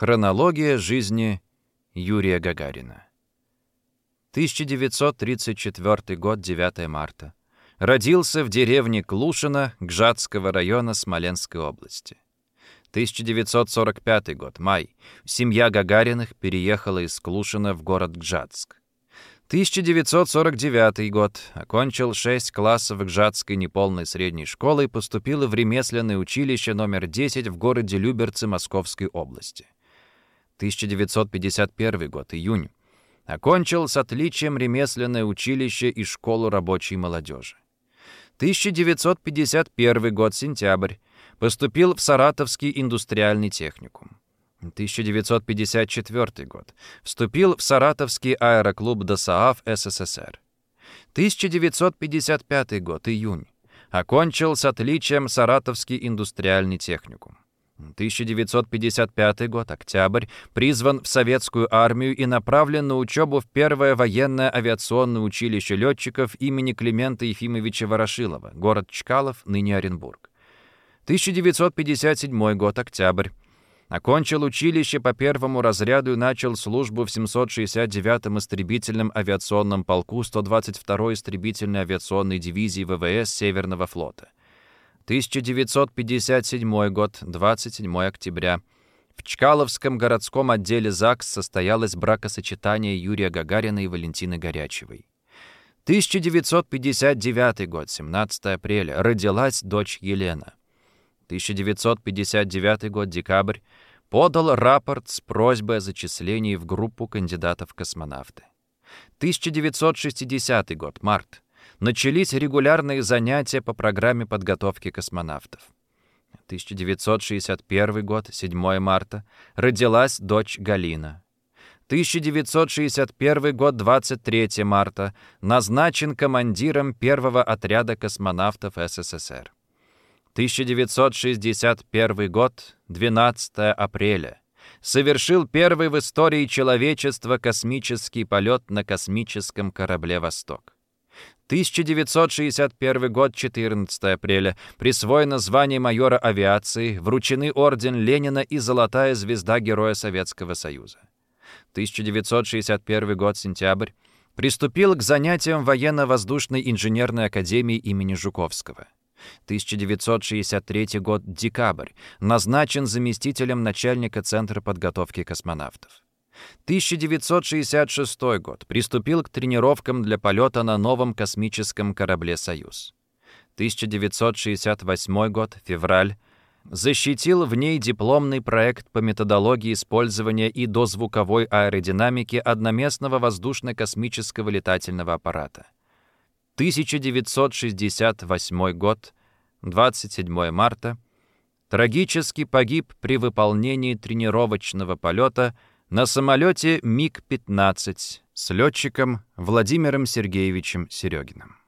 Хронология жизни Юрия Гагарина. 1934 год, 9 марта. Родился в деревне Клушино Гжатского района Смоленской области. 1945 год, май. Семья Гагариных переехала из Клушина в город Гжатск. 1949 год. Окончил 6 классов Гжатской неполной средней школы и поступил в ремесленное училище номер 10 в городе Люберцы Московской области. 1951 год, июнь. Окончил с отличием ремесленное училище и школу рабочей молодежи. 1951 год, сентябрь. Поступил в Саратовский индустриальный техникум. 1954 год. Вступил в Саратовский аэроклуб ДОСААФ СССР. 1955 год, июнь. Окончил с отличием Саратовский индустриальный техникум. 1955 год, октябрь, призван в советскую армию и направлен на учебу в первое военное авиационное училище летчиков имени Климента Ефимовича Ворошилова, город Чкалов, ныне Оренбург. 1957 год, октябрь. Окончил училище по первому разряду и начал службу в 769-м истребительном авиационном полку 122-й истребительной авиационной дивизии ВВС Северного флота. 1957 год, 27 октября. В Чкаловском городском отделе ЗАГС состоялось бракосочетание Юрия Гагарина и Валентины Горячевой. 1959 год, 17 апреля. Родилась дочь Елена. 1959 год, декабрь. Подал рапорт с просьбой о зачислении в группу кандидатов в космонавты. 1960 год, март начались регулярные занятия по программе подготовки космонавтов. 1961 год, 7 марта, родилась дочь Галина. 1961 год, 23 марта, назначен командиром первого отряда космонавтов СССР. 1961 год, 12 апреля, совершил первый в истории человечества космический полет на космическом корабле «Восток». 1961 год, 14 апреля. Присвоено звание майора авиации, вручены орден Ленина и золотая звезда Героя Советского Союза. 1961 год, сентябрь. Приступил к занятиям военно-воздушной инженерной академии имени Жуковского. 1963 год, декабрь. Назначен заместителем начальника Центра подготовки космонавтов. 1966 год. Приступил к тренировкам для полета на новом космическом корабле «Союз». 1968 год. Февраль. Защитил в ней дипломный проект по методологии использования и дозвуковой аэродинамики одноместного воздушно-космического летательного аппарата. 1968 год. 27 марта. Трагически погиб при выполнении тренировочного полета – на самолете МиГ-15 с летчиком Владимиром Сергеевичем Серегиным.